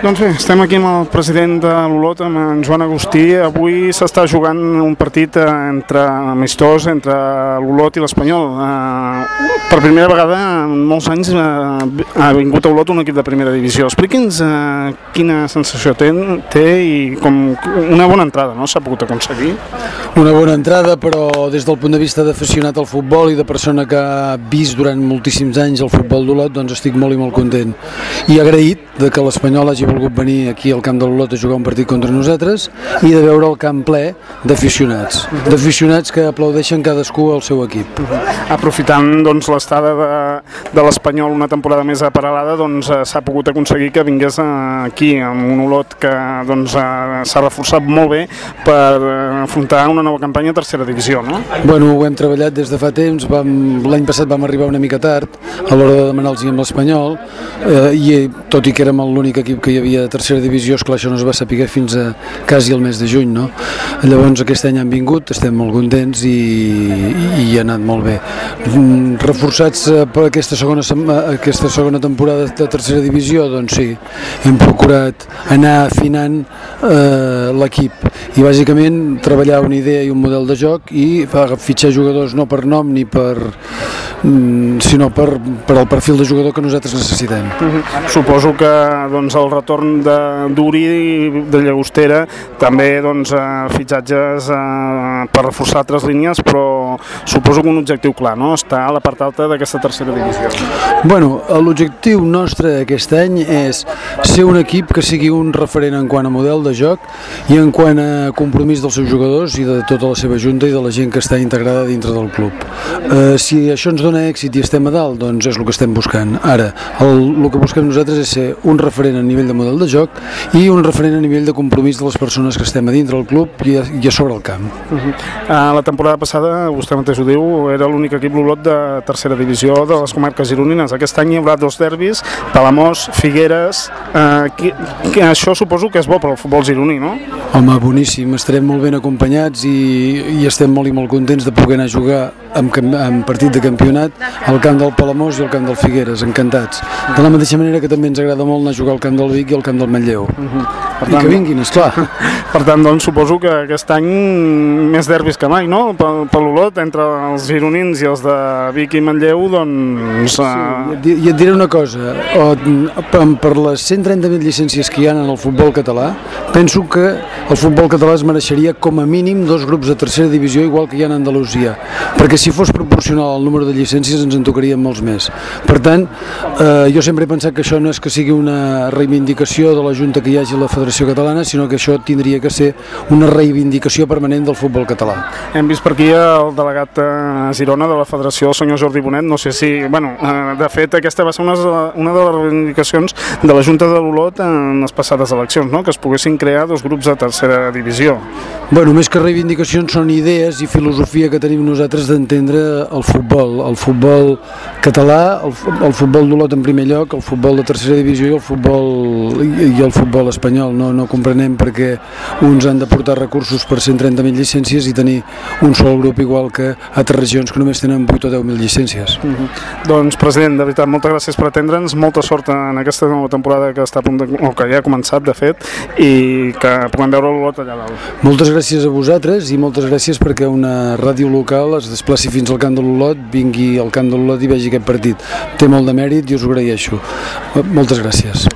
Doncs bé, estem aquí amb el president de l'Olot, amb en Joan Agustí. Avui s'està jugant un partit eh, entre amistós entre l'Olot i l'Espanyol. Eh, per primera vegada en molts anys eh, ha vingut a Olot un equip de primera divisió. Expliqui'ns eh, quina sensació té, té i com una bona entrada, no? S'ha pogut aconseguir? Una bona entrada, però des del punt de vista d'aficionat al futbol i de persona que ha vist durant moltíssims anys el futbol d'Olot, doncs estic molt i molt content. I agraït de que l'Espanyol hagi volgut venir aquí al camp de l'Olot a jugar un partit contra nosaltres i de veure el camp ple d'aficionats, d'aficionats que aplaudeixen cadascú al seu equip. Aprofitant doncs, l'estada de, de l'Espanyol una temporada més aparelada, doncs eh, s'ha pogut aconseguir que vingués eh, aquí amb un Olot que doncs, eh, s'ha reforçat molt bé per afrontar una nova campanya a tercera divisió, no? Bueno, ho hem treballat des de fa temps, l'any passat vam arribar una mica tard a l'hora de demanar-los amb l'Espanyol eh, i tot i que érem l'únic equip que hi havia de tercera divisió, esclar, això no es va saber fins a quasi el mes de juny, no? Llavors aquest any han vingut, estem molt contents i, i, i ha anat molt bé. Mm, Reforçats eh, per aquesta segona, eh, aquesta segona temporada de tercera divisió, doncs sí, hem procurat anar afinant eh, l'equip i bàsicament treballar una idea i un model de joc i fitxar jugadors no per nom ni per mm, sinó per, per al perfil de jugador que nosaltres necessitem. Suposo que doncs, el retorn de d'Uri de Llagostera també doncs, eh, fitxatges eh, per reforçar altres línies, però suposo que un objectiu clar, no? Està a la part alta d'aquesta tercera divisió. Bueno, l'objectiu nostre aquest any és ser un equip que sigui un referent en quant a model de joc i en quant a compromís dels seus jugadors i de tota la seva junta i de la gent que està integrada dintre del club. Eh, si això ens dona èxit i estem a dalt, doncs és el que estem buscant. Ara, el, el que busquem nosaltres és ser un referent a nivell de model de joc i un referent a nivell de compromís de les persones que estem a dintre del club i a, i a sobre el camp. Uh, la temporada passada, vostè mateix ho diu, era l'únic equip l'Olot de tercera divisió de les comarques gironines. Aquest any hi haurà dos derbis, Palamós, Figueres... Uh, que, que això suposo que és bo per al futbol gironí, no? Home, boníssim, estarem molt ben acompanyats i, i estem molt i molt contents de poder anar a jugar cam- en partit de campionat al camp del Palamós i al camp del Figueres, encantats. De la mateixa manera que també ens agrada molt anar a jugar al camp del Vic i al camp del Manlleu. Per I que vinguin, esclar. Per tant, doncs, suposo que aquest any més derbis que mai, no? Per, per l'Olot, entre els gironins i els de Vic i Manlleu, doncs... I Uh, et, I et diré una cosa, o, per, per les 130.000 llicències que hi ha en el futbol català, penso que el futbol català es mereixeria com a mínim dos grups de tercera divisió igual que hi ha a Andalusia, perquè si fos proporcional al número de llicències ens en tocarien molts més. Per tant, eh, jo sempre he pensat que això no és que sigui una reivindicació de la Junta que hi hagi la Federació Catalana, sinó que això tindria que ser una reivindicació permanent del futbol català. hem vist per aquí el delegat a Girona de la Federació, el senyor Jordi Bonet, no sé si... Bueno, eh, de fet, aquesta va ser una, una de les reivindicacions de la Junta de l'Olot en les passades eleccions, no? que es poguessin crear dos grups de tercera divisió. Bueno, més que reivindicacions són idees i filosofia que tenim nosaltres d'entendre el futbol, el futbol català, el, fu- el futbol d'Olot en primer lloc, el futbol de tercera divisió i el futbol, i, i el futbol espanyol. No, no comprenem perquè uns han de portar recursos per 130.000 llicències i tenir un sol grup igual que altres regions que només tenen 8 o 10.000 llicències. Doncs, president, de veritat, moltes gràcies per atendre'ns, molta sort en aquesta nova temporada que està a punt de, o que ja ha començat, de fet, i que puguem veure l'Olot allà dalt. Moltes gràcies a vosaltres i moltes gràcies perquè una ràdio local es desplaci fins al camp de l'Olot, vingui al camp de l'Olot i vegi aquest partit. Té molt de mèrit i us ho agraeixo. Moltes gràcies.